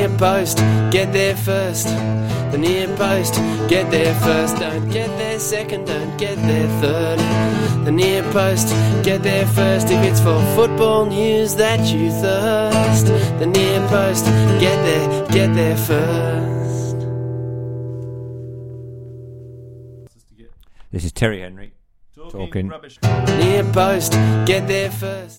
near post, get there first. The near post, get there first. Don't get there second, don't get there third. The near post, get there first. If it's for football news that you thirst. The near post, get there, get there first. This is Terry Henry talking. Near post, get there first.